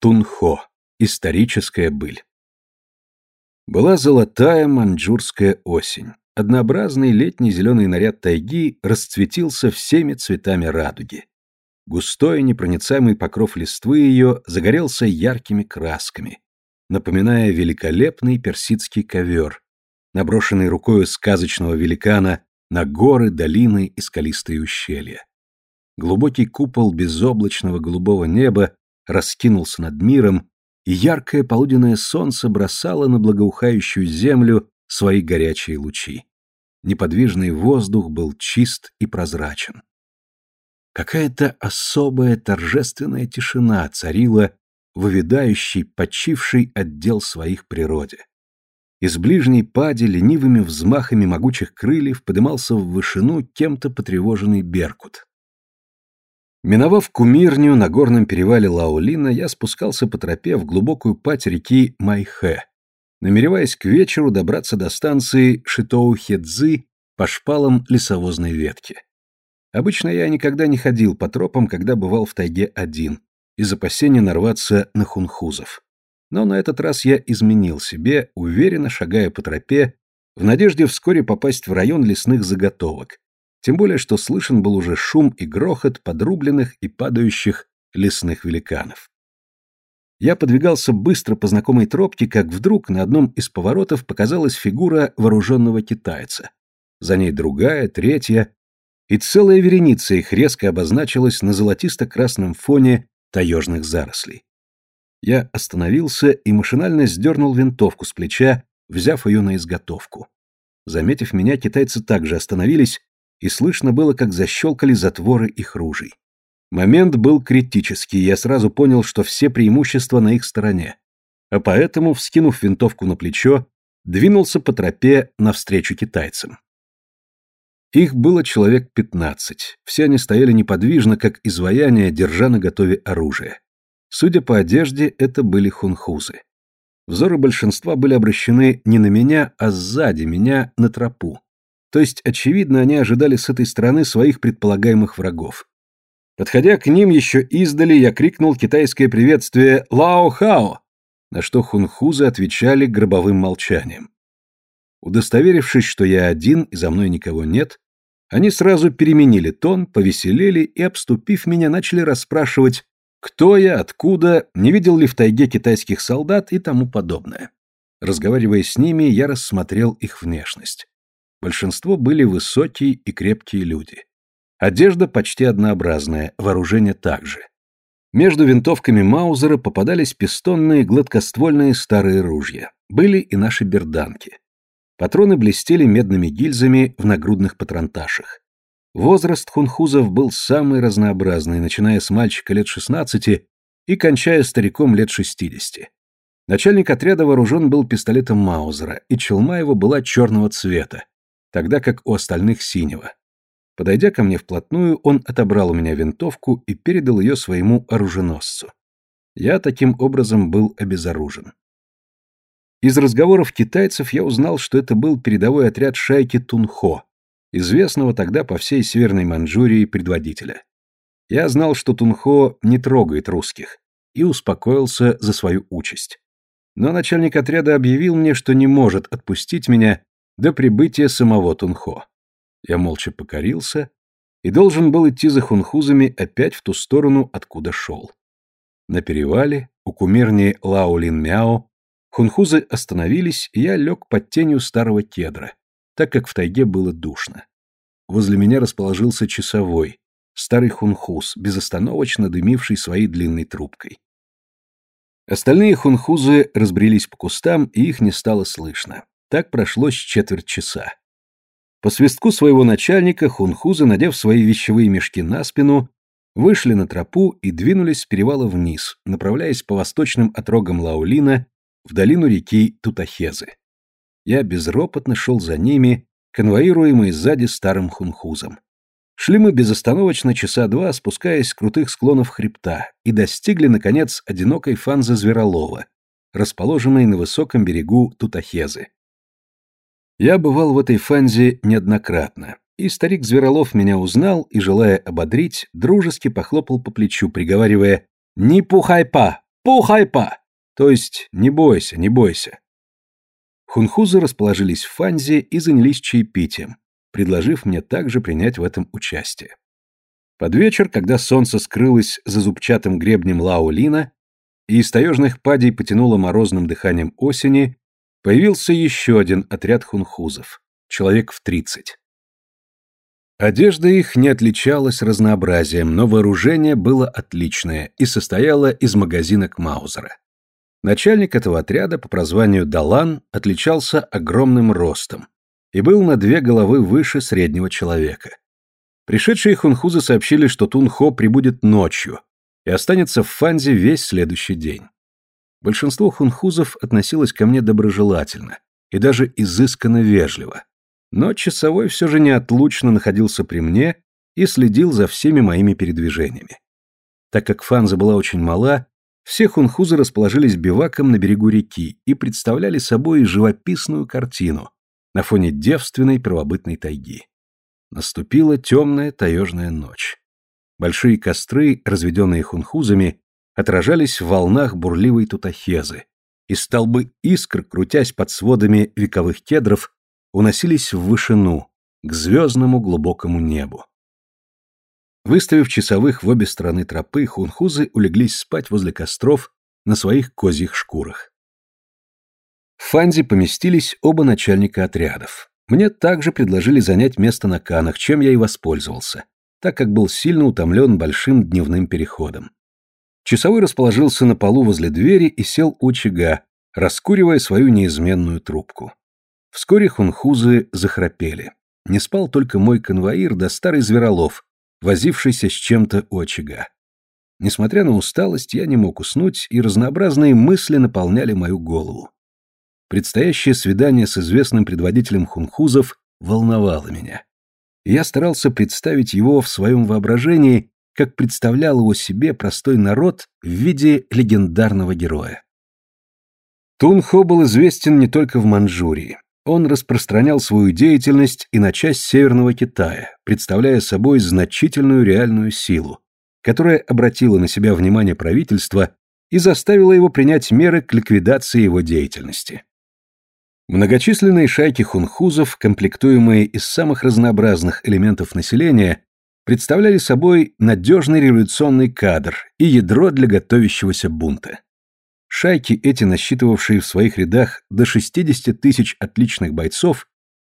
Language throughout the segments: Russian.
Тунхо. Историческая быль. Была золотая маньчжурская осень. Однообразный летний зеленый наряд тайги расцветился всеми цветами радуги. Густой непроницаемый покров листвы ее загорелся яркими красками, напоминая великолепный персидский ковер, наброшенный рукою сказочного великана на горы, долины и скалистые ущелья. Глубокий купол безоблачного голубого неба раскинулся над миром, и яркое полуденное солнце бросало на благоухающую землю свои горячие лучи. Неподвижный воздух был чист и прозрачен. Какая-то особая торжественная тишина царила в увядающей, почившей отдел своих природе. Из ближней пади ленивыми взмахами могучих крыльев подымался в вышину кем-то потревоженный беркут. Миновав кумирню на горном перевале Лаолина, я спускался по тропе в глубокую пать реки Майхэ, намереваясь к вечеру добраться до станции Шитоу-Хедзы по шпалам лесовозной ветки. Обычно я никогда не ходил по тропам, когда бывал в тайге один, из опасения нарваться на хунхузов. Но на этот раз я изменил себе, уверенно шагая по тропе, в надежде вскоре попасть в район лесных заготовок, тем более что слышен был уже шум и грохот подрубленных и падающих лесных великанов. Я подвигался быстро по знакомой тропке, как вдруг на одном из поворотов показалась фигура вооруженного китайца. За ней другая, третья, и целая вереница их резко обозначилась на золотисто-красном фоне таежных зарослей. Я остановился и машинально сдернул винтовку с плеча, взяв ее на изготовку. Заметив меня, китайцы также остановились, и слышно было, как защелкали затворы их ружей. Момент был критический, я сразу понял, что все преимущества на их стороне. А поэтому, вскинув винтовку на плечо, двинулся по тропе навстречу китайцам. Их было человек пятнадцать. Все они стояли неподвижно, как изваяние, держа на готове оружие. Судя по одежде, это были хунхузы. Взоры большинства были обращены не на меня, а сзади меня на тропу. То есть, очевидно, они ожидали с этой стороны своих предполагаемых врагов. Подходя к ним еще издали, я крикнул китайское приветствие «Лао-хао!», на что хунхузы отвечали гробовым молчанием. Удостоверившись, что я один и за мной никого нет, они сразу переменили тон, повеселели и, обступив меня, начали расспрашивать, кто я, откуда, не видел ли в тайге китайских солдат и тому подобное. Разговаривая с ними, я рассмотрел их внешность. Большинство были высокие и крепкие люди. Одежда почти однообразная, вооружение также. Между винтовками Маузера попадались пистонные гладкоствольные старые ружья. Были и наши берданки. Патроны блестели медными гильзами в нагрудных патронташах. Возраст хунхузов был самый разнообразный, начиная с мальчика лет 16 и кончая стариком лет 60. Начальник отряда вооружен был пистолетом Маузера, и челма его была черного цвета, тогда как у остальных синего. Подойдя ко мне вплотную, он отобрал у меня винтовку и передал ее своему оруженосцу. Я таким образом был обезоружен. Из разговоров китайцев я узнал, что это был передовой отряд шайки Тунхо, известного тогда по всей Северной Манчжурии предводителя. Я знал, что Тунхо не трогает русских, и успокоился за свою участь. Но начальник отряда объявил мне, что не может отпустить меня до прибытия самого Тунхо. Я молча покорился и должен был идти за хунхузами опять в ту сторону, откуда шел. На перевале, у кумирни Лаолин-Мяо, Хунхузы остановились, и я лег под тенью старого кедра, так как в тайге было душно. Возле меня расположился часовой, старый хунхуз, безостановочно дымивший своей длинной трубкой. Остальные хунхузы разбрелись по кустам, и их не стало слышно. Так прошло с четверть часа. По свистку своего начальника хунхузы, надев свои вещевые мешки на спину, вышли на тропу и двинулись с перевала вниз, направляясь по восточным отрогам Лаулина в долину реки Тутахезы. Я безропотно шел за ними, конвоируемый сзади старым хунхузом. Шли мы безостановочно часа два, спускаясь с крутых склонов хребта, и достигли, наконец, одинокой фанзы Зверолова, расположенной на высоком берегу Тутахезы. Я бывал в этой фанзе неоднократно, и старик Зверолов меня узнал и, желая ободрить, дружески похлопал по плечу, приговаривая «Не пухай па! Пухайпа! То есть не бойся, не бойся. Хунхузы расположились в Фанзе и занялись чаепитием, предложив мне также принять в этом участие. Под вечер, когда солнце скрылось за зубчатым гребнем Лаолина, и из таежных падей потянуло морозным дыханием осени, появился еще один отряд хунхузов, человек в тридцать. Одежда их не отличалась разнообразием, но вооружение было отличное и состояло из магазинок Маузера. Начальник этого отряда по прозванию Далан отличался огромным ростом и был на две головы выше среднего человека. Пришедшие хунхузы сообщили, что Тунхо прибудет ночью и останется в Фанзе весь следующий день. Большинство хунхузов относилось ко мне доброжелательно и даже изысканно вежливо. Но часовой все же неотлучно находился при мне и следил за всеми моими передвижениями. Так как Фанза была очень мала, все хунхузы расположились биваком на берегу реки и представляли собой живописную картину на фоне девственной первобытной тайги. Наступила темная таежная ночь. Большие костры, разведенные хунхузами, отражались в волнах бурливой тутахезы, и столбы искр, крутясь под сводами вековых кедров, уносились в вышину, к звездному глубокому небу. Выставив часовых в обе стороны тропы, хунхузы улеглись спать возле костров на своих козьих шкурах. В Фанзе поместились оба начальника отрядов. Мне также предложили занять место на канах, чем я и воспользовался, так как был сильно утомлен большим дневным переходом. Часовой расположился на полу возле двери и сел у очага, раскуривая свою неизменную трубку. Вскоре хунхузы захрапели. Не спал только мой конвоир да старый зверолов, возившийся с чем-то у очага. Несмотря на усталость, я не мог уснуть, и разнообразные мысли наполняли мою голову. Предстоящее свидание с известным предводителем хунхузов волновало меня. Я старался представить его в своем воображении, как представлял его себе простой народ в виде легендарного героя. Тунхо был известен не только в Манчжурии он распространял свою деятельность и на часть Северного Китая, представляя собой значительную реальную силу, которая обратила на себя внимание правительства и заставила его принять меры к ликвидации его деятельности. Многочисленные шайки хунхузов, комплектуемые из самых разнообразных элементов населения, представляли собой надежный революционный кадр и ядро для готовящегося бунта. Шайки эти, насчитывавшие в своих рядах до 60 тысяч отличных бойцов,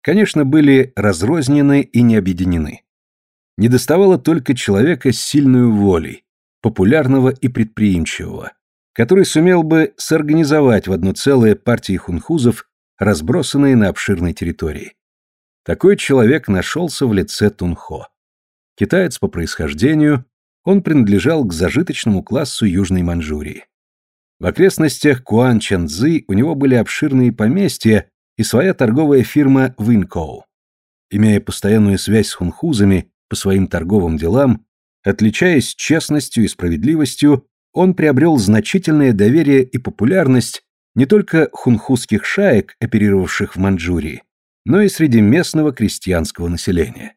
конечно, были разрознены и не объединены. Недоставало только человека с сильной волей, популярного и предприимчивого, который сумел бы сорганизовать в одно целое партии хунхузов, разбросанные на обширной территории. Такой человек нашелся в лице Тунхо. Китаец по происхождению, он принадлежал к зажиточному классу Южной Манчжурии. В окрестностях Куан-Чэнцзы у него были обширные поместья и своя торговая фирма Винкоу. Имея постоянную связь с хунхузами по своим торговым делам, отличаясь честностью и справедливостью, он приобрел значительное доверие и популярность не только хунхузских шаек, оперировавших в Манчжурии, но и среди местного крестьянского населения.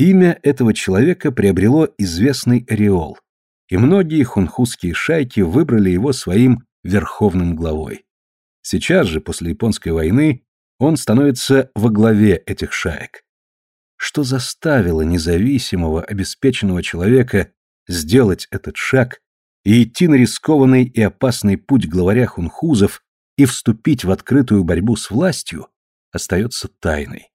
Имя этого человека приобрело известный ореол – и многие хунхузские шайки выбрали его своим верховным главой. Сейчас же, после Японской войны, он становится во главе этих шаек. Что заставило независимого, обеспеченного человека сделать этот шаг и идти на рискованный и опасный путь главаря хунхузов и вступить в открытую борьбу с властью, остается тайной.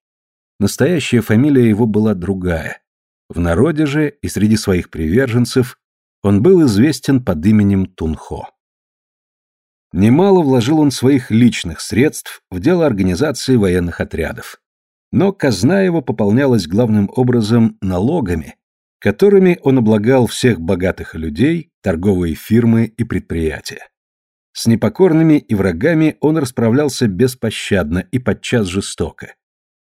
Настоящая фамилия его была другая. В народе же и среди своих приверженцев он был известен под именем Тунхо. Немало вложил он своих личных средств в дело организации военных отрядов. Но казна его пополнялась главным образом налогами, которыми он облагал всех богатых людей, торговые фирмы и предприятия. С непокорными и врагами он расправлялся беспощадно и подчас жестоко.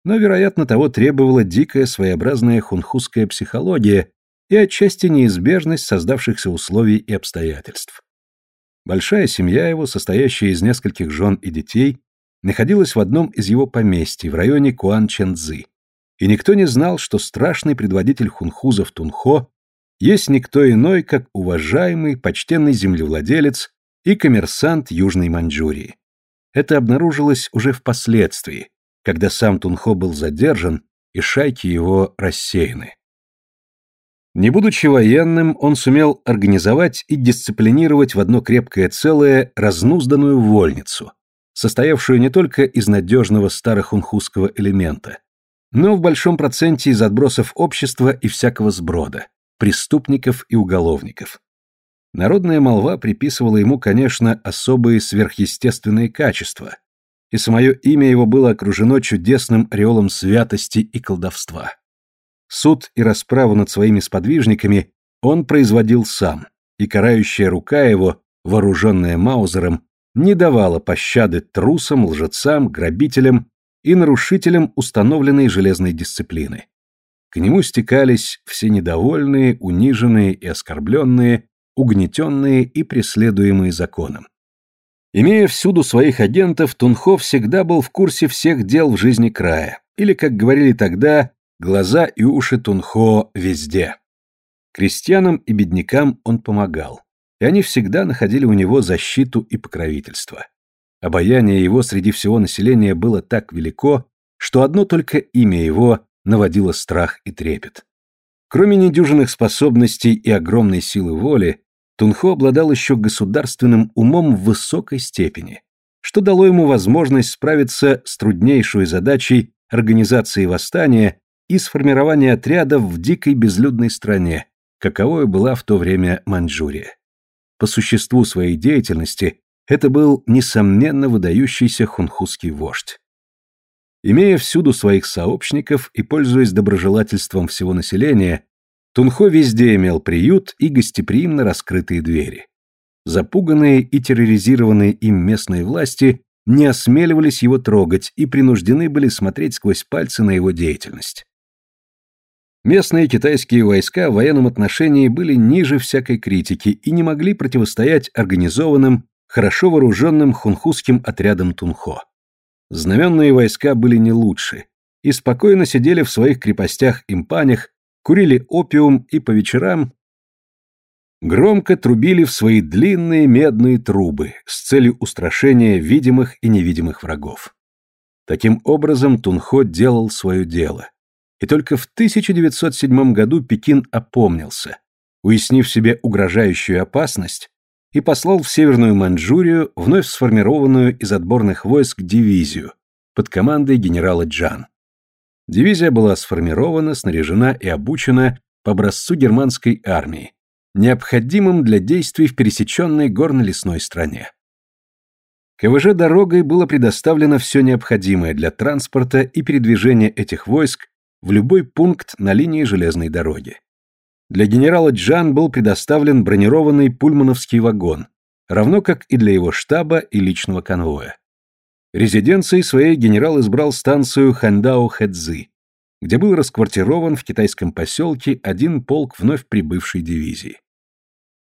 Но, вероятно, того требовала дикая своеобразная хунхузская психология, и отчасти неизбежность создавшихся условий и обстоятельств. Большая семья его, состоящая из нескольких жен и детей, находилась в одном из его поместий в районе Куан-Чэнцзы, и никто не знал, что страшный предводитель хунхузов Тунхо есть никто иной, как уважаемый, почтенный землевладелец и коммерсант Южной Маньчжурии. Это обнаружилось уже впоследствии, когда сам Тунхо был задержан и шайки его рассеяны. Не будучи военным, он сумел организовать и дисциплинировать в одно крепкое целое разнузданную вольницу, состоявшую не только из надежного старохунхузского элемента, но в большом проценте из отбросов общества и всякого сброда, преступников и уголовников. Народная молва приписывала ему, конечно, особые сверхъестественные качества, и самое имя его было окружено чудесным ореолом святости и колдовства. Суд и расправу над своими сподвижниками он производил сам, и карающая рука его, вооруженная Маузером, не давала пощады трусам, лжецам, грабителям и нарушителям установленной железной дисциплины. К нему стекались все недовольные, униженные и оскорбленные, угнетенные и преследуемые законом. Имея всюду своих агентов, Тунхо всегда был в курсе всех дел в жизни края, или, как говорили тогда, глаза и уши Тунхо везде. Крестьянам и беднякам он помогал, и они всегда находили у него защиту и покровительство. Обаяние его среди всего населения было так велико, что одно только имя его наводило страх и трепет. Кроме недюжинных способностей и огромной силы воли, Тунхо обладал еще государственным умом в высокой степени, что дало ему возможность справиться с труднейшей задачей организации восстания и сформирования отрядов в дикой безлюдной стране, каковой была в то время Маньчжурия. По существу своей деятельности это был, несомненно, выдающийся хунхузский вождь. Имея всюду своих сообщников и пользуясь доброжелательством всего населения, Тунхо везде имел приют и гостеприимно раскрытые двери. Запуганные и терроризированные им местные власти не осмеливались его трогать и принуждены были смотреть сквозь пальцы на его деятельность. Местные китайские войска в военном отношении были ниже всякой критики и не могли противостоять организованным, хорошо вооруженным хунхузским отрядам Тунхо. Знаменные войска были не лучше и спокойно сидели в своих крепостях-импанях курили опиум и по вечерам громко трубили в свои длинные медные трубы с целью устрашения видимых и невидимых врагов. Таким образом Тунхо делал свое дело. И только в 1907 году Пекин опомнился, уяснив себе угрожающую опасность, и послал в Северную Маньчжурию вновь сформированную из отборных войск дивизию под командой генерала Джан. Дивизия была сформирована, снаряжена и обучена по образцу германской армии, необходимым для действий в пересеченной горно-лесной стране. КВЖ дорогой было предоставлено все необходимое для транспорта и передвижения этих войск в любой пункт на линии железной дороги. Для генерала Джан был предоставлен бронированный пульмановский вагон, равно как и для его штаба и личного конвоя. Резиденцией своей генерал избрал станцию Хандао-Хэцзы, где был расквартирован в китайском поселке один полк вновь прибывшей дивизии.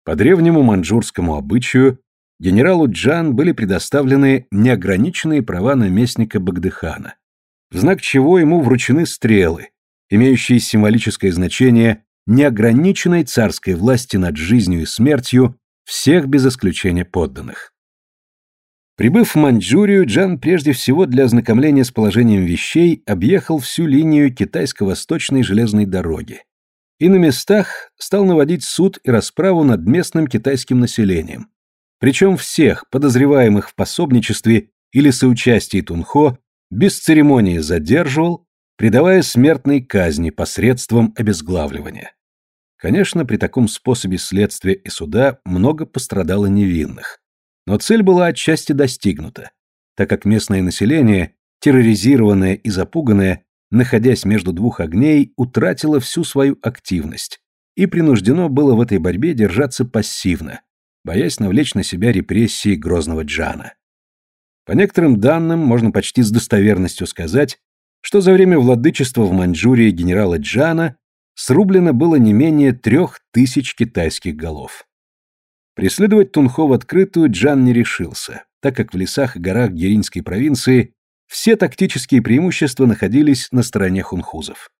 По древнему маньчжурскому обычаю генералу Джан были предоставлены неограниченные права наместника Багдыхана, в знак чего ему вручены стрелы, имеющие символическое значение неограниченной царской власти над жизнью и смертью всех без исключения подданных. Прибыв в Маньчжурию, Джан прежде всего для ознакомления с положением вещей объехал всю линию китайско-восточной железной дороги и на местах стал наводить суд и расправу над местным китайским населением. Причем всех подозреваемых в пособничестве или соучастии Тунхо без церемонии задерживал, предавая смертной казни посредством обезглавливания. Конечно, при таком способе следствия и суда много пострадало невинных. Но цель была отчасти достигнута, так как местное население, терроризированное и запуганное, находясь между двух огней, утратило всю свою активность и принуждено было в этой борьбе держаться пассивно, боясь навлечь на себя репрессии грозного Джана. По некоторым данным можно почти с достоверностью сказать, что за время владычества в Маньчжурии генерала Джана срублено было не менее трех тысяч китайских голов. Преследовать Тунхо в открытую Джан не решился, так как в лесах и горах Геринской провинции все тактические преимущества находились на стороне хунхузов.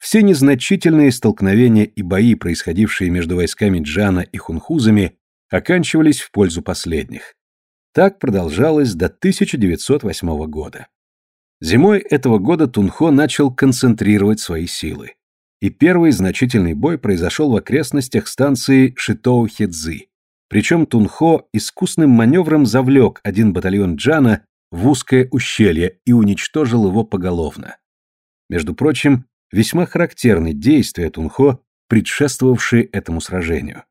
Все незначительные столкновения и бои, происходившие между войсками Джана и хунхузами, оканчивались в пользу последних. Так продолжалось до 1908 года. Зимой этого года Тунхо начал концентрировать свои силы. И первый значительный бой произошел в окрестностях станции Шитоу-Хедзи. Причем Тунхо искусным маневром завлек один батальон Джана в узкое ущелье и уничтожил его поголовно. Между прочим, весьма характерны действия Тунхо, предшествовавшие этому сражению.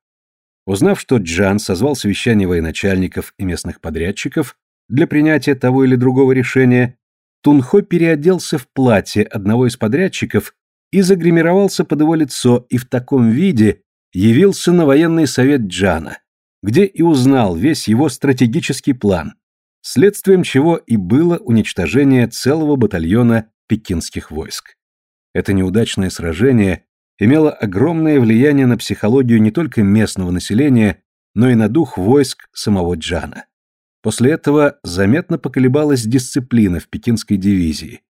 Узнав, что Джан созвал совещание военачальников и местных подрядчиков для принятия того или другого решения, Тунхо переоделся в платье одного из подрядчиков и загримировался под его лицо и в таком виде явился на военный совет Джана, где и узнал весь его стратегический план, следствием чего и было уничтожение целого батальона пекинских войск. Это неудачное сражение имело огромное влияние на психологию не только местного населения, но и на дух войск самого Джана. После этого заметно поколебалась дисциплина в пекинской дивизии,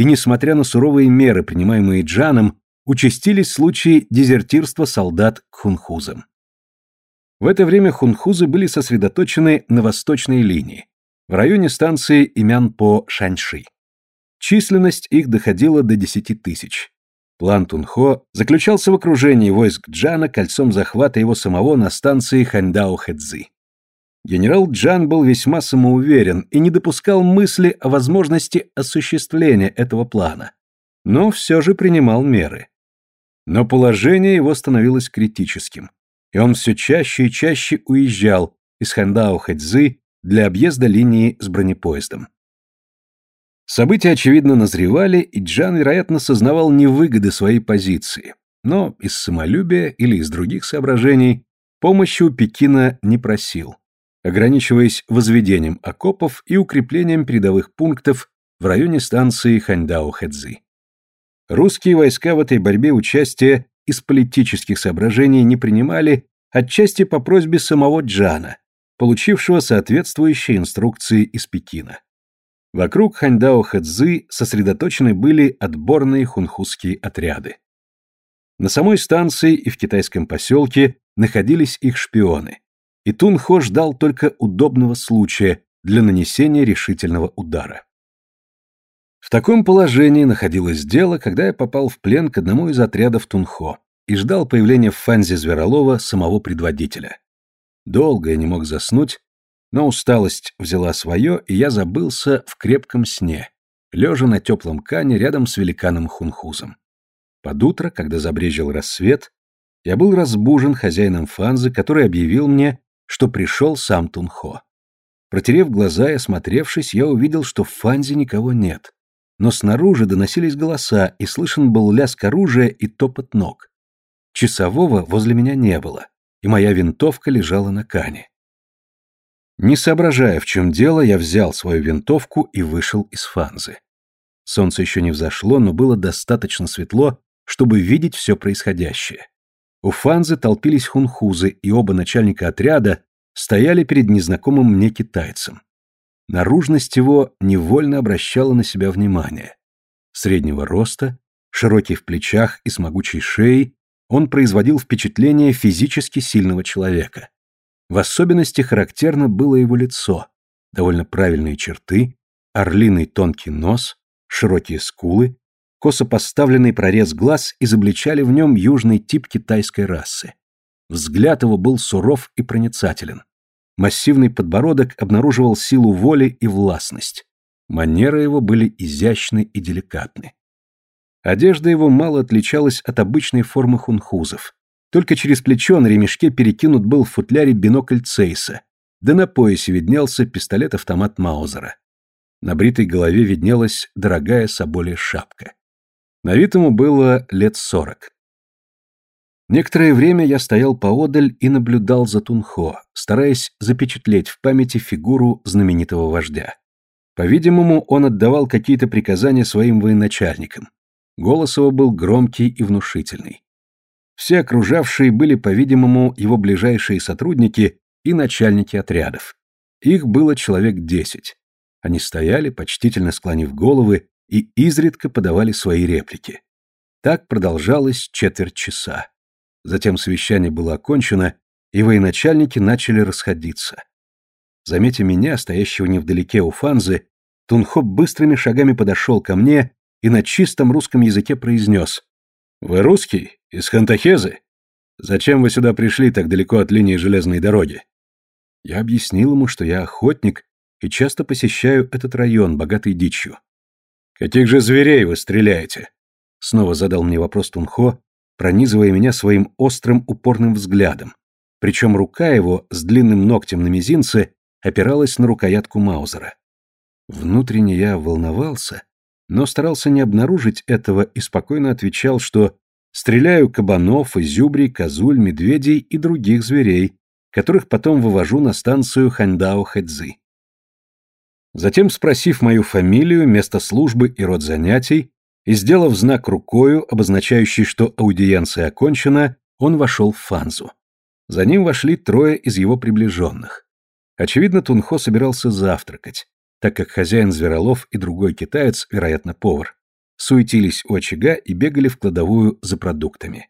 и, несмотря на суровые меры, принимаемые Джаном, участились случаи дезертирства солдат к хунхузам. В это время хунхузы были сосредоточены на восточной линии, в районе станции Имян-по-Шаньши. Численность их доходила до 10 тысяч. План Тунхо заключался в окружении войск Джана кольцом захвата его самого на станции Ханьдао-Хэдзи. Генерал Джан был весьма самоуверен и не допускал мысли о возможности осуществления этого плана, но все же принимал меры. Но положение его становилось критическим, и он все чаще и чаще уезжал из Хандао-Хэдзи для объезда линии с бронепоездом. События, очевидно, назревали, и Джан, вероятно, сознавал невыгоды своей позиции, но из самолюбия или из других соображений помощи у Пекина не просил ограничиваясь возведением окопов и укреплением передовых пунктов в районе станции Ханьдао-Хэдзи. Русские войска в этой борьбе участия из политических соображений не принимали, отчасти по просьбе самого Джана, получившего соответствующие инструкции из Пекина. Вокруг Ханьдао-Хэдзи сосредоточены были отборные хунхузские отряды. На самой станции и в китайском поселке находились их шпионы и Тунхо ждал только удобного случая для нанесения решительного удара. В таком положении находилось дело, когда я попал в плен к одному из отрядов Тунхо и ждал появления в Фанзе Зверолова самого предводителя. Долго я не мог заснуть, но усталость взяла свое, и я забылся в крепком сне, лежа на теплом кане рядом с великаном Хунхузом. Под утро, когда забрежил рассвет, я был разбужен хозяином Фанзы, который объявил мне, что пришел сам Тунхо. Протерев глаза и осмотревшись, я увидел, что в Фанзе никого нет. Но снаружи доносились голоса, и слышен был лязг оружия и топот ног. Часового возле меня не было, и моя винтовка лежала на кане. Не соображая, в чем дело, я взял свою винтовку и вышел из Фанзы. Солнце еще не взошло, но было достаточно светло, чтобы видеть все происходящее. У Фанзы толпились хунхузы, и оба начальника отряда стояли перед незнакомым мне китайцем. Наружность его невольно обращала на себя внимание. Среднего роста, широкий в плечах и с могучей шеей, он производил впечатление физически сильного человека. В особенности характерно было его лицо, довольно правильные черты, орлиный тонкий нос, широкие скулы, Косо поставленный прорез глаз изобличали в нем южный тип китайской расы. Взгляд его был суров и проницателен. Массивный подбородок обнаруживал силу воли и властность. Манеры его были изящны и деликатны. Одежда его мало отличалась от обычной формы хунхузов. Только через плечо на ремешке перекинут был в футляре бинокль Цейса, да на поясе виднелся пистолет-автомат Маузера. На бритой голове виднелась дорогая соболия шапка. На вид ему было лет сорок. Некоторое время я стоял поодаль и наблюдал за Тунхо, стараясь запечатлеть в памяти фигуру знаменитого вождя. По-видимому, он отдавал какие-то приказания своим военачальникам. Голос его был громкий и внушительный. Все окружавшие были, по-видимому, его ближайшие сотрудники и начальники отрядов. Их было человек десять. Они стояли, почтительно склонив головы, и изредка подавали свои реплики. Так продолжалось четверть часа. Затем совещание было окончено, и военачальники начали расходиться. Заметя меня, стоящего невдалеке у Фанзы, Тунхоп быстрыми шагами подошел ко мне и на чистом русском языке произнес. «Вы русский? Из Хантахезы? Зачем вы сюда пришли так далеко от линии железной дороги?» Я объяснил ему, что я охотник и часто посещаю этот район, богатый дичью. «Каких же зверей вы стреляете?» Снова задал мне вопрос Тунхо, пронизывая меня своим острым упорным взглядом. Причем рука его с длинным ногтем на мизинце опиралась на рукоятку Маузера. Внутренне я волновался, но старался не обнаружить этого и спокойно отвечал, что стреляю кабанов, изюбрей, козуль, медведей и других зверей, которых потом вывожу на станцию Ханьдао-Хэдзы. Затем, спросив мою фамилию, место службы и род занятий, и сделав знак рукою, обозначающий, что аудиенция окончена, он вошел в Фанзу. За ним вошли трое из его приближенных. Очевидно, Тунхо собирался завтракать, так как хозяин Зверолов и другой китаец, вероятно, повар, суетились у очага и бегали в кладовую за продуктами.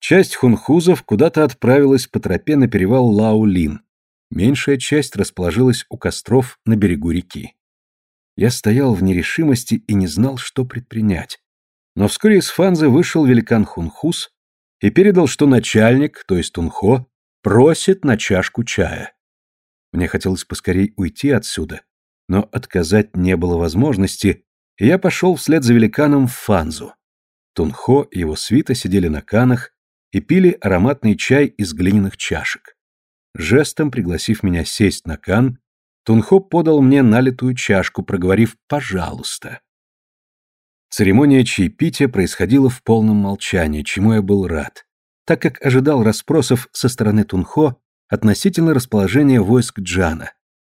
Часть хунхузов куда-то отправилась по тропе на перевал Лаулин, меньшая часть расположилась у костров на берегу реки. Я стоял в нерешимости и не знал, что предпринять. Но вскоре из Фанзы вышел великан Хунхус и передал, что начальник, то есть Тунхо, просит на чашку чая. Мне хотелось поскорей уйти отсюда, но отказать не было возможности, и я пошел вслед за великаном в Фанзу. Тунхо и его свита сидели на канах и пили ароматный чай из глиняных чашек. Жестом пригласив меня сесть на кан, Тунхо подал мне налитую чашку, проговорив «пожалуйста». Церемония чаепития происходила в полном молчании, чему я был рад, так как ожидал расспросов со стороны Тунхо относительно расположения войск Джана.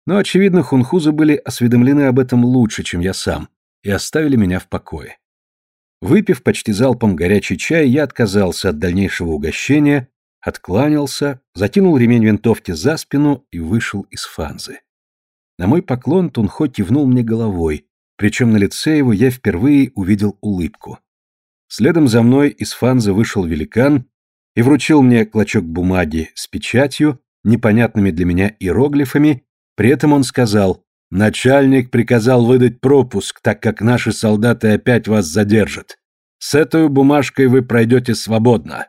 Но, очевидно, хунхузы были осведомлены об этом лучше, чем я сам, и оставили меня в покое. Выпив почти залпом горячий чай, я отказался от дальнейшего угощения, откланялся, закинул ремень винтовки за спину и вышел из фанзы. На мой поклон Тунхо кивнул мне головой, причем на лице его я впервые увидел улыбку. Следом за мной из фанзы вышел великан и вручил мне клочок бумаги с печатью, непонятными для меня иероглифами, при этом он сказал «Начальник приказал выдать пропуск, так как наши солдаты опять вас задержат. С этой бумажкой вы пройдете свободно».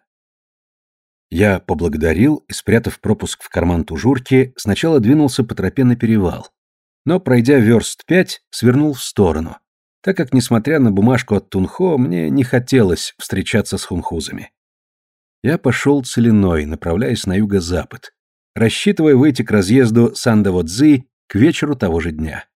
Я поблагодарил и, спрятав пропуск в карман тужурки, сначала двинулся по тропе на перевал, но, пройдя верст пять, свернул в сторону, так как, несмотря на бумажку от Тунхо, мне не хотелось встречаться с хунхузами. Я пошел целиной, направляясь на юго-запад, рассчитывая выйти к разъезду Сандаводзы к вечеру того же дня.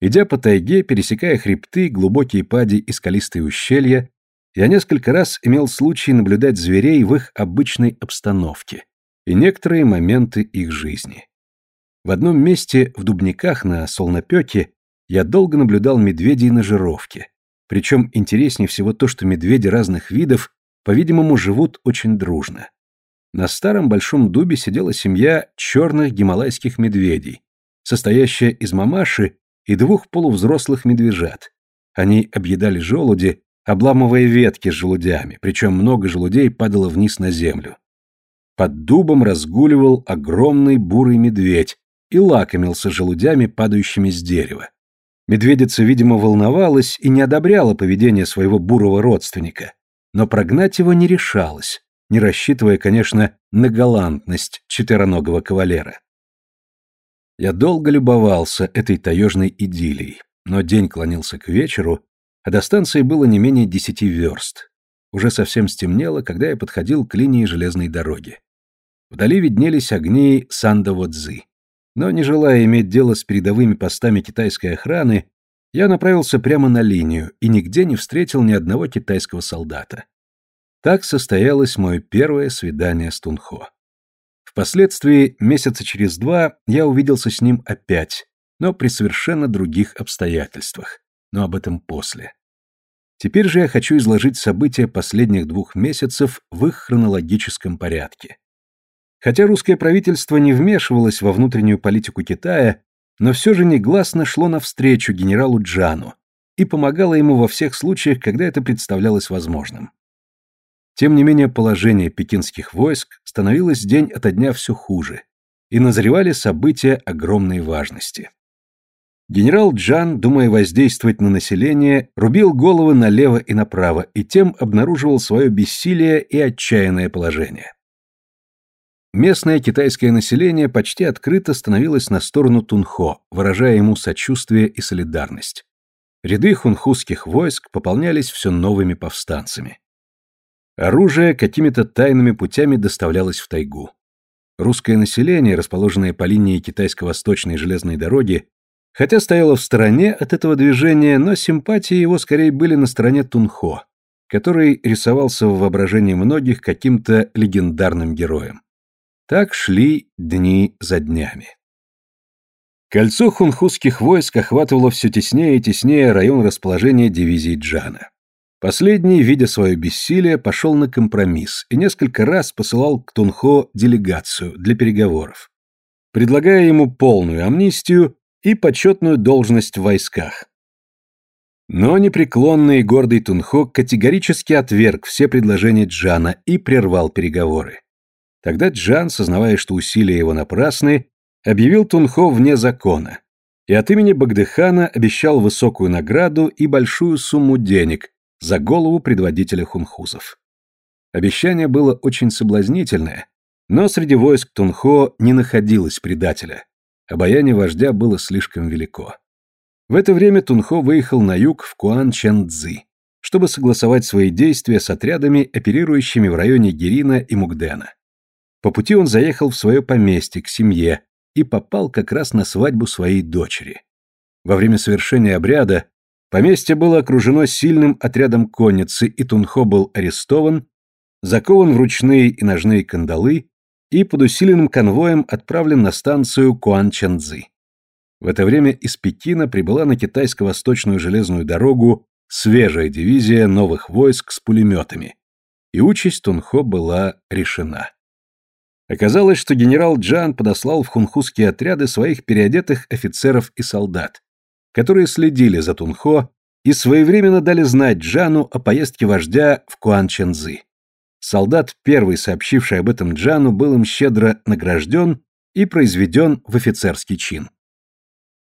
Идя по тайге, пересекая хребты, глубокие пади и скалистые ущелья, я несколько раз имел случай наблюдать зверей в их обычной обстановке и некоторые моменты их жизни. В одном месте в Дубниках на Солнопеке я долго наблюдал медведей на жировке. Причем интереснее всего то, что медведи разных видов, по-видимому, живут очень дружно. На старом большом дубе сидела семья черных гималайских медведей, состоящая из мамаши и двух полувзрослых медвежат. Они объедали желуди, обламывая ветки с желудями, причем много желудей падало вниз на землю. Под дубом разгуливал огромный бурый медведь, и лакомился желудями, падающими с дерева. Медведица, видимо, волновалась и не одобряла поведение своего бурого родственника, но прогнать его не решалась, не рассчитывая, конечно, на галантность четвероногого кавалера. Я долго любовался этой таежной идиллией, но день клонился к вечеру, а до станции было не менее десяти верст. Уже совсем стемнело, когда я подходил к линии железной дороги. Вдали виднелись огни Сандоводзы. Но не желая иметь дело с передовыми постами китайской охраны, я направился прямо на линию и нигде не встретил ни одного китайского солдата. Так состоялось мое первое свидание с Тунхо. Впоследствии, месяца через два, я увиделся с ним опять, но при совершенно других обстоятельствах. Но об этом после. Теперь же я хочу изложить события последних двух месяцев в их хронологическом порядке. Хотя русское правительство не вмешивалось во внутреннюю политику Китая, но все же негласно шло навстречу генералу Джану и помогало ему во всех случаях, когда это представлялось возможным. Тем не менее положение пекинских войск становилось день ото дня все хуже, и назревали события огромной важности. Генерал Джан, думая воздействовать на население, рубил головы налево и направо и тем обнаруживал свое бессилие и отчаянное положение. Местное китайское население почти открыто становилось на сторону Тунхо, выражая ему сочувствие и солидарность. Ряды хунхузских войск пополнялись все новыми повстанцами. Оружие какими-то тайными путями доставлялось в тайгу. Русское население, расположенное по линии китайско-восточной железной дороги, Хотя стояло в стороне от этого движения, но симпатии его скорее были на стороне Тунхо, который рисовался в воображении многих каким-то легендарным героем. Так шли дни за днями. Кольцо хунхузских войск охватывало все теснее и теснее район расположения дивизии Джана. Последний, видя свое бессилие, пошел на компромисс и несколько раз посылал к Тунхо делегацию для переговоров, предлагая ему полную амнистию и почетную должность в войсках. Но непреклонный и гордый Тунхо категорически отверг все предложения Джана и прервал переговоры. Тогда Джан, сознавая, что усилия его напрасны, объявил Тунхо вне закона и от имени Багдыхана обещал высокую награду и большую сумму денег за голову предводителя хунхузов. Обещание было очень соблазнительное, но среди войск Тунхо не находилось предателя. Обаяние вождя было слишком велико. В это время Тунхо выехал на юг в Куан-Чан-Цзы, чтобы согласовать свои действия с отрядами, оперирующими в районе Герина и Мугдена. По пути он заехал в свое поместье к семье и попал как раз на свадьбу своей дочери. Во время совершения обряда поместье было окружено сильным отрядом конницы, и Тунхо был арестован, закован в ручные и ножные кандалы и под усиленным конвоем отправлен на станцию Куанчанцзы. В это время из Пекина прибыла на китайско-восточную железную дорогу свежая дивизия новых войск с пулеметами, и участь Тунхо была решена. Оказалось, что генерал Джан подослал в хунхузские отряды своих переодетых офицеров и солдат, которые следили за Тунхо и своевременно дали знать Джану о поездке вождя в Куанчанцзы. Солдат, первый сообщивший об этом Джану, был им щедро награжден и произведен в офицерский чин.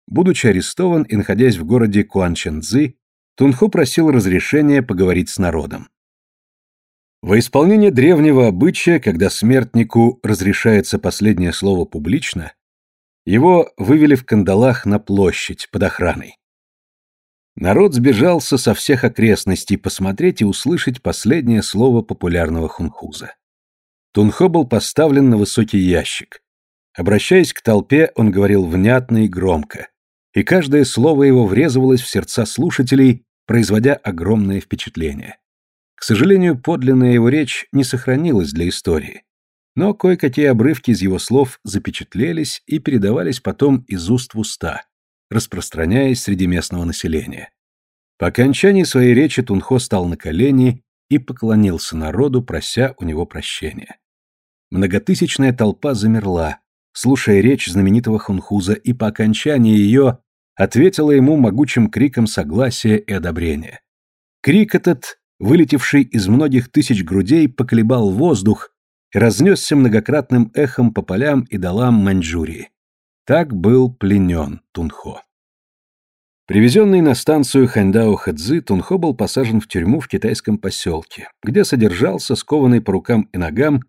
Будучи арестован и находясь в городе Куанчэнцзы, Тунхо просил разрешения поговорить с народом. Во исполнение древнего обычая, когда смертнику разрешается последнее слово публично, его вывели в кандалах на площадь под охраной. Народ сбежался со всех окрестностей посмотреть и услышать последнее слово популярного хунхуза. Тунхо был поставлен на высокий ящик. Обращаясь к толпе, он говорил внятно и громко, и каждое слово его врезывалось в сердца слушателей, производя огромное впечатление. К сожалению, подлинная его речь не сохранилась для истории, но кое-какие обрывки из его слов запечатлелись и передавались потом из уст в уста, распространяясь среди местного населения. По окончании своей речи Тунхо стал на колени и поклонился народу, прося у него прощения. Многотысячная толпа замерла, слушая речь знаменитого хунхуза, и по окончании ее ответила ему могучим криком согласия и одобрения. Крик этот, вылетевший из многих тысяч грудей, поколебал воздух и разнесся многократным эхом по полям и долам Маньчжурии. Так был пленен Тунхо. Привезенный на станцию Ханьдао-Хэцзы, Тунхо был посажен в тюрьму в китайском поселке, где содержался скованный по рукам и ногам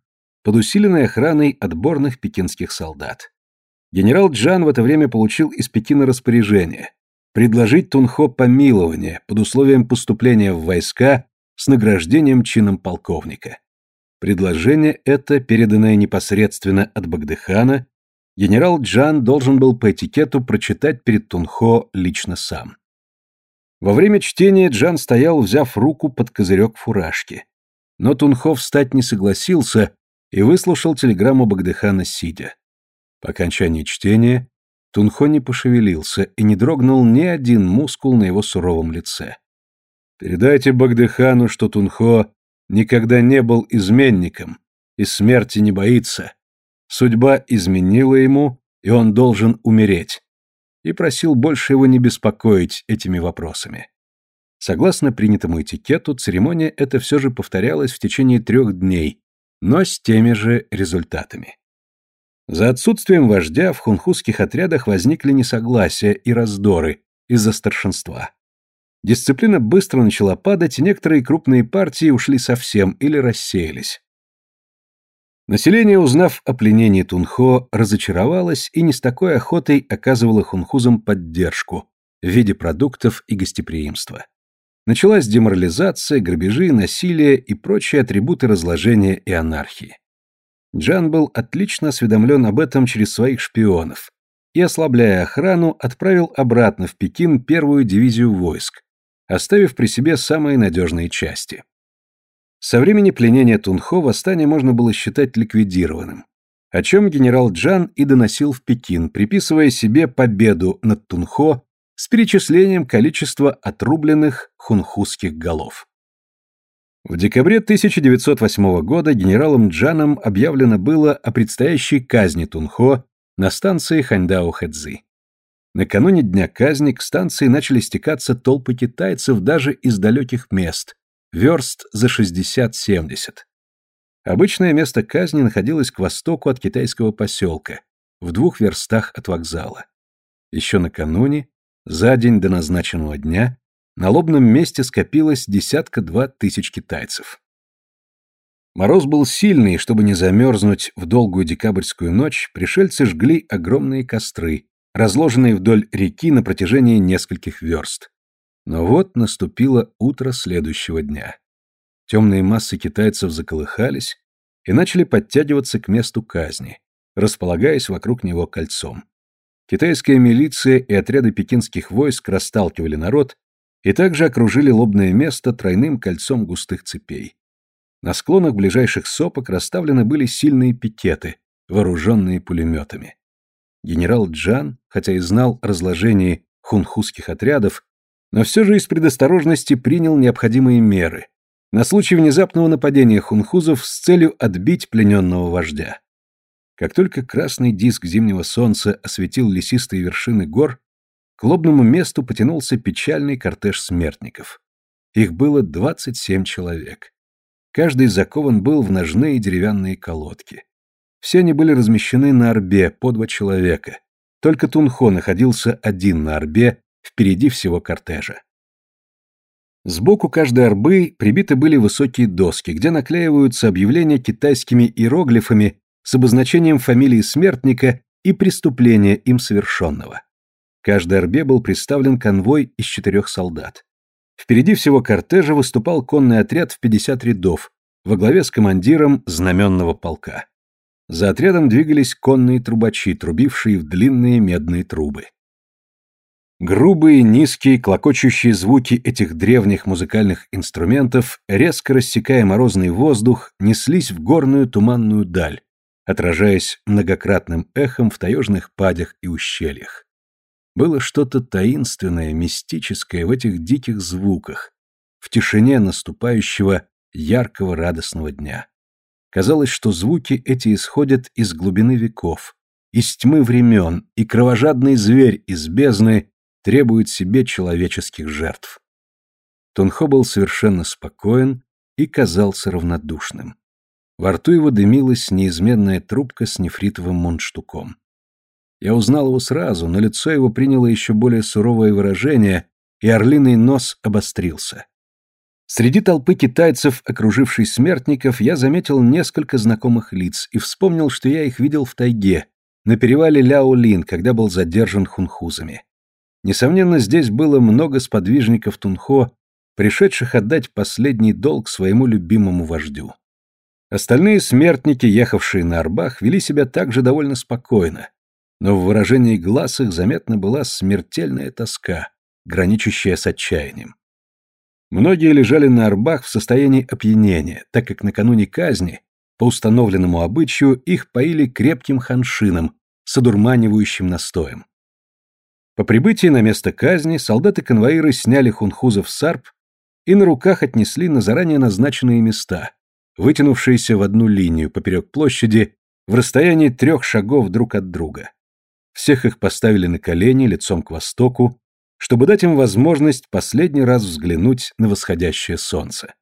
под усиленной охраной отборных пекинских солдат. Генерал Джан в это время получил из Пекина распоряжение предложить Тунхо помилование под условием поступления в войска с награждением чином полковника. Предложение это, переданное непосредственно от Багдыхана, генерал Джан должен был по этикету прочитать перед Тунхо лично сам. Во время чтения Джан стоял, взяв руку под козырек фуражки. Но Тунхо встать не согласился и выслушал телеграмму Багдыхана сидя. По окончании чтения Тунхо не пошевелился и не дрогнул ни один мускул на его суровом лице. «Передайте Багдыхану, что Тунхо никогда не был изменником и смерти не боится», Судьба изменила ему, и он должен умереть. И просил больше его не беспокоить этими вопросами. Согласно принятому этикету, церемония эта все же повторялась в течение трех дней, но с теми же результатами. За отсутствием вождя в хунхузских отрядах возникли несогласия и раздоры из-за старшинства. Дисциплина быстро начала падать, и некоторые крупные партии ушли совсем или рассеялись. Население, узнав о пленении Тунхо, разочаровалось и не с такой охотой оказывало хунхузам поддержку в виде продуктов и гостеприимства. Началась деморализация, грабежи, насилие и прочие атрибуты разложения и анархии. Джан был отлично осведомлен об этом через своих шпионов и, ослабляя охрану, отправил обратно в Пекин первую дивизию войск, оставив при себе самые надежные части. Со времени пленения Тунхо восстание можно было считать ликвидированным, о чем генерал Джан и доносил в Пекин, приписывая себе победу над Тунхо с перечислением количества отрубленных хунхузских голов. В декабре 1908 года генералом Джаном объявлено было о предстоящей казни Тунхо на станции Ханьдао-Хэцзы. Накануне дня казни к станции начали стекаться толпы китайцев даже из далеких мест, верст за 60-70. Обычное место казни находилось к востоку от китайского поселка, в двух верстах от вокзала. Еще накануне, за день до назначенного дня, на лобном месте скопилось десятка-два тысяч китайцев. Мороз был сильный, и чтобы не замерзнуть в долгую декабрьскую ночь, пришельцы жгли огромные костры, разложенные вдоль реки на протяжении нескольких верст. Но вот наступило утро следующего дня. Темные массы китайцев заколыхались и начали подтягиваться к месту казни, располагаясь вокруг него кольцом. Китайская милиция и отряды пекинских войск расталкивали народ и также окружили лобное место тройным кольцом густых цепей. На склонах ближайших сопок расставлены были сильные пикеты, вооруженные пулеметами. Генерал Джан, хотя и знал о разложении хунхузских отрядов, но все же из предосторожности принял необходимые меры на случай внезапного нападения хунхузов с целью отбить плененного вождя. Как только красный диск зимнего солнца осветил лесистые вершины гор, к лобному месту потянулся печальный кортеж смертников. Их было 27 человек. Каждый закован был в ножные деревянные колодки. Все они были размещены на орбе по два человека. Только Тунхо находился один на орбе, впереди всего кортежа. Сбоку каждой арбы прибиты были высокие доски, где наклеиваются объявления китайскими иероглифами с обозначением фамилии смертника и преступления им совершенного. Каждой арбе был представлен конвой из четырех солдат. Впереди всего кортежа выступал конный отряд в 50 рядов, во главе с командиром знаменного полка. За отрядом двигались конные трубачи, трубившие в длинные медные трубы. Грубые, низкие, клокочущие звуки этих древних музыкальных инструментов, резко рассекая морозный воздух, неслись в горную туманную даль, отражаясь многократным эхом в таежных падях и ущельях. Было что-то таинственное, мистическое в этих диких звуках, в тишине наступающего яркого радостного дня. Казалось, что звуки эти исходят из глубины веков, из тьмы времен, и кровожадный зверь из бездны требует себе человеческих жертв. Тонхо был совершенно спокоен и казался равнодушным. Во рту его дымилась неизменная трубка с нефритовым мундштуком. Я узнал его сразу, но лицо его приняло еще более суровое выражение, и орлиный нос обострился. Среди толпы китайцев, окружившей смертников, я заметил несколько знакомых лиц и вспомнил, что я их видел в тайге, на перевале Ляолин, когда был задержан хунхузами. Несомненно, здесь было много сподвижников Тунхо, пришедших отдать последний долг своему любимому вождю. Остальные смертники, ехавшие на арбах, вели себя также довольно спокойно, но в выражении глаз их заметна была смертельная тоска, граничащая с отчаянием. Многие лежали на арбах в состоянии опьянения, так как накануне казни, по установленному обычаю, их поили крепким ханшином с одурманивающим настоем. По прибытии на место казни солдаты-конвоиры сняли хунхузов с арб и на руках отнесли на заранее назначенные места, вытянувшиеся в одну линию поперек площади в расстоянии трех шагов друг от друга. Всех их поставили на колени, лицом к востоку, чтобы дать им возможность последний раз взглянуть на восходящее солнце.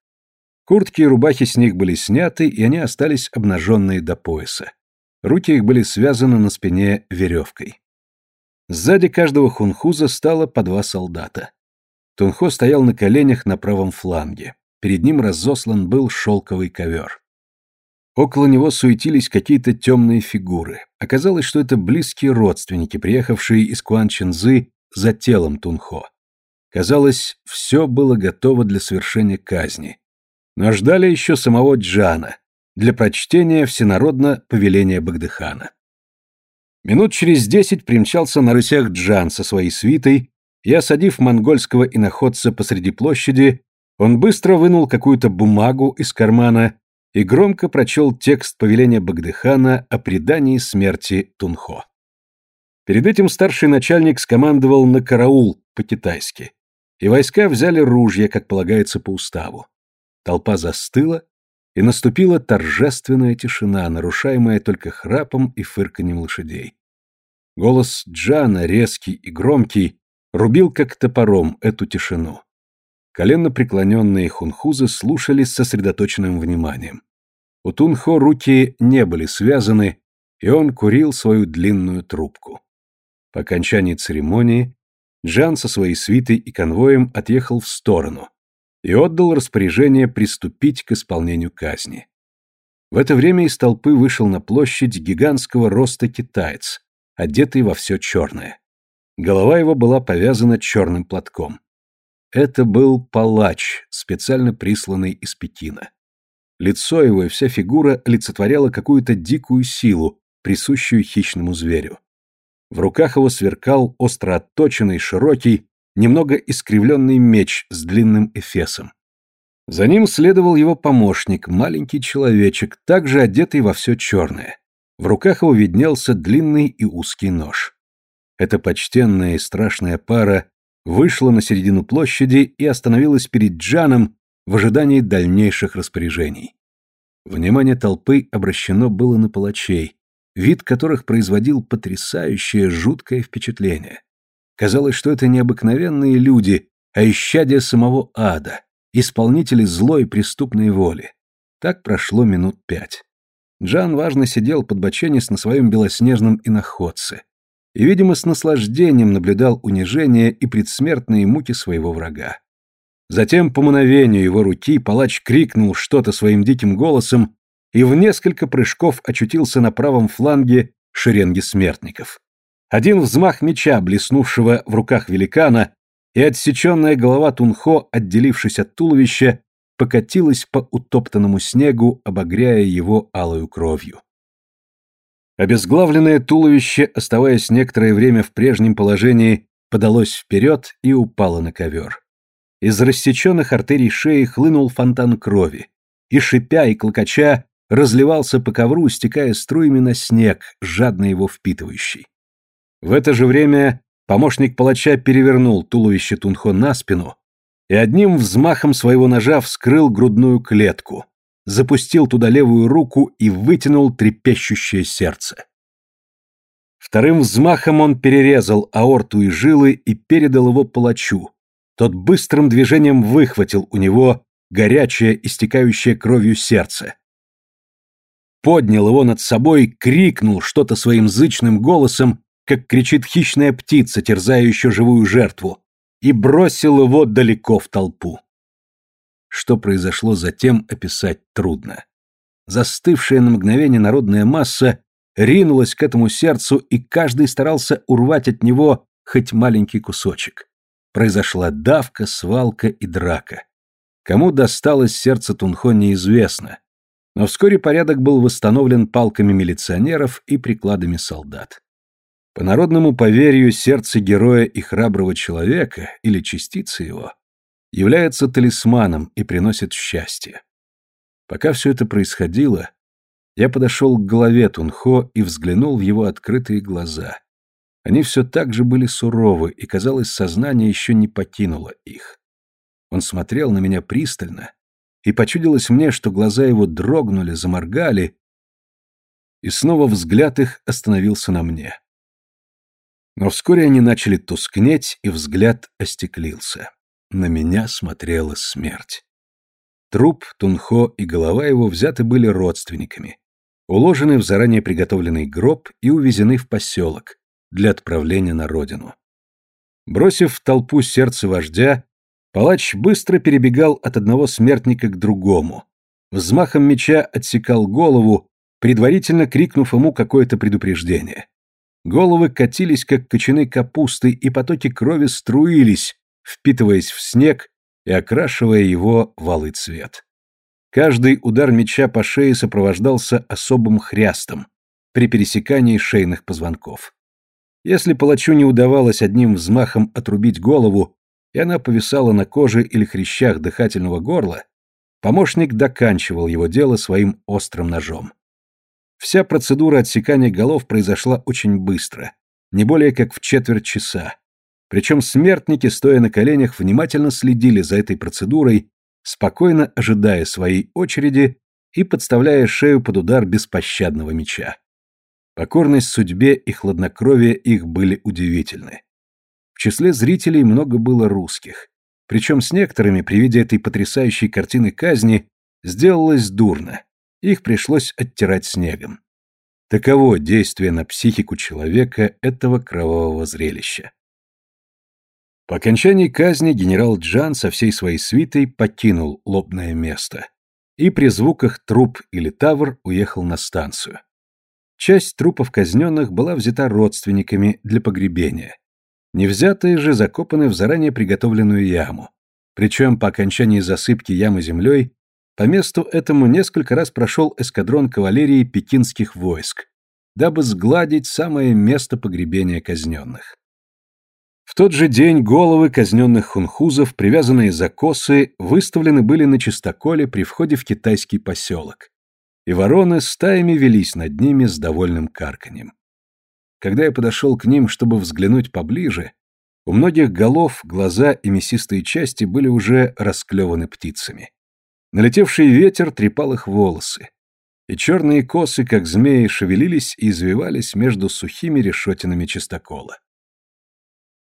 Куртки и рубахи с них были сняты, и они остались обнаженные до пояса. Руки их были связаны на спине веревкой. Сзади каждого хунхуза стало по два солдата. Тунхо стоял на коленях на правом фланге. Перед ним разослан был шелковый ковер. Около него суетились какие-то темные фигуры. Оказалось, что это близкие родственники, приехавшие из Куанчензы за телом Тунхо. Казалось, все было готово для совершения казни. Но ждали еще самого Джана для прочтения всенародно повеления Багдыхана. Минут через десять примчался на рысях Джан со своей свитой, и, осадив монгольского иноходца посреди площади, он быстро вынул какую-то бумагу из кармана и громко прочел текст повеления Багдыхана о предании смерти Тунхо. Перед этим старший начальник скомандовал на караул по-китайски, и войска взяли ружья, как полагается по уставу. Толпа застыла, и наступила торжественная тишина, нарушаемая только храпом и фырканьем лошадей. Голос Джана, резкий и громкий, рубил как топором эту тишину. Коленно преклоненные хунхузы слушали с сосредоточенным вниманием. У Тунхо руки не были связаны, и он курил свою длинную трубку. По окончании церемонии Джан со своей свитой и конвоем отъехал в сторону и отдал распоряжение приступить к исполнению казни. В это время из толпы вышел на площадь гигантского роста китаец, одетый во все черное. Голова его была повязана черным платком. Это был палач, специально присланный из Пекина. Лицо его и вся фигура олицетворяла какую-то дикую силу, присущую хищному зверю. В руках его сверкал остро отточенный, широкий, немного искривленный меч с длинным эфесом. За ним следовал его помощник, маленький человечек, также одетый во все черное. В руках его виднелся длинный и узкий нож. Эта почтенная и страшная пара вышла на середину площади и остановилась перед Джаном в ожидании дальнейших распоряжений. Внимание толпы обращено было на палачей, вид которых производил потрясающее, жуткое впечатление. Казалось, что это необыкновенные люди, а исчадия самого ада, исполнители злой преступной воли. Так прошло минут пять. Джан важно сидел под боченец на своем белоснежном иноходце, и, видимо, с наслаждением наблюдал унижение и предсмертные муки своего врага. Затем, по мановению его руки, палач крикнул что-то своим диким голосом и в несколько прыжков очутился на правом фланге шеренги смертников. Один взмах меча, блеснувшего в руках великана, и отсеченная голова Тунхо, отделившись от туловища, покатилась по утоптанному снегу, обогряя его алую кровью. Обезглавленное туловище, оставаясь некоторое время в прежнем положении, подалось вперед и упало на ковер. Из рассеченных артерий шеи хлынул фонтан крови, и, шипя и клокоча, разливался по ковру, стекая струями на снег, жадно его впитывающий. В это же время помощник палача перевернул туловище Тунхо на спину и одним взмахом своего ножа вскрыл грудную клетку, запустил туда левую руку и вытянул трепещущее сердце. Вторым взмахом он перерезал аорту и жилы и передал его палачу. Тот быстрым движением выхватил у него горячее, истекающее кровью сердце. Поднял его над собой, крикнул что-то своим зычным голосом, как кричит хищная птица, терзая еще живую жертву, и бросил его далеко в толпу. Что произошло затем, описать трудно. Застывшая на мгновение народная масса ринулась к этому сердцу, и каждый старался урвать от него хоть маленький кусочек. Произошла давка, свалка и драка. Кому досталось сердце Тунхо неизвестно, но вскоре порядок был восстановлен палками милиционеров и прикладами солдат. По народному поверью, сердце героя и храброго человека, или частицы его, является талисманом и приносит счастье. Пока все это происходило, я подошел к голове Тунхо и взглянул в его открытые глаза. Они все так же были суровы, и, казалось, сознание еще не покинуло их. Он смотрел на меня пристально, и почудилось мне, что глаза его дрогнули, заморгали, и снова взгляд их остановился на мне. Но вскоре они начали тускнеть, и взгляд остеклился. На меня смотрела смерть. Труп, Тунхо и голова его взяты были родственниками, уложены в заранее приготовленный гроб и увезены в поселок для отправления на родину. Бросив в толпу сердце вождя, палач быстро перебегал от одного смертника к другому, взмахом меча отсекал голову, предварительно крикнув ему какое-то предупреждение. Головы катились, как кочаны капусты, и потоки крови струились, впитываясь в снег и окрашивая его в алый цвет. Каждый удар меча по шее сопровождался особым хрястом при пересекании шейных позвонков. Если палачу не удавалось одним взмахом отрубить голову, и она повисала на коже или хрящах дыхательного горла, помощник доканчивал его дело своим острым ножом. Вся процедура отсекания голов произошла очень быстро, не более как в четверть часа. Причем смертники, стоя на коленях, внимательно следили за этой процедурой, спокойно ожидая своей очереди и подставляя шею под удар беспощадного меча. Покорность судьбе и хладнокровие их были удивительны. В числе зрителей много было русских. Причем с некоторыми при виде этой потрясающей картины казни сделалось дурно. Их пришлось оттирать снегом. Таково действие на психику человека этого кровавого зрелища. По окончании казни генерал Джан со всей своей свитой покинул лобное место и при звуках труп или тавр уехал на станцию. Часть трупов казненных была взята родственниками для погребения. Невзятые же закопаны в заранее приготовленную яму. Причем по окончании засыпки ямы землей по месту этому несколько раз прошел эскадрон кавалерии пекинских войск, дабы сгладить самое место погребения казненных. В тот же день головы казненных хунхузов, привязанные за косы, выставлены были на чистоколе при входе в китайский поселок, и вороны стаями велись над ними с довольным карканьем. Когда я подошел к ним, чтобы взглянуть поближе, у многих голов глаза и мясистые части были уже расклеваны птицами. Налетевший ветер трепал их волосы, и черные косы, как змеи, шевелились и извивались между сухими решетинами чистокола.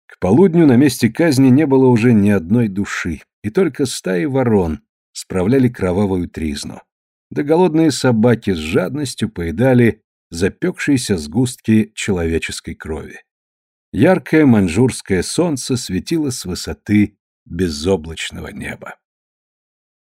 К полудню на месте казни не было уже ни одной души, и только стаи ворон справляли кровавую тризну. Да голодные собаки с жадностью поедали запекшиеся сгустки человеческой крови. Яркое маньчжурское солнце светило с высоты безоблачного неба.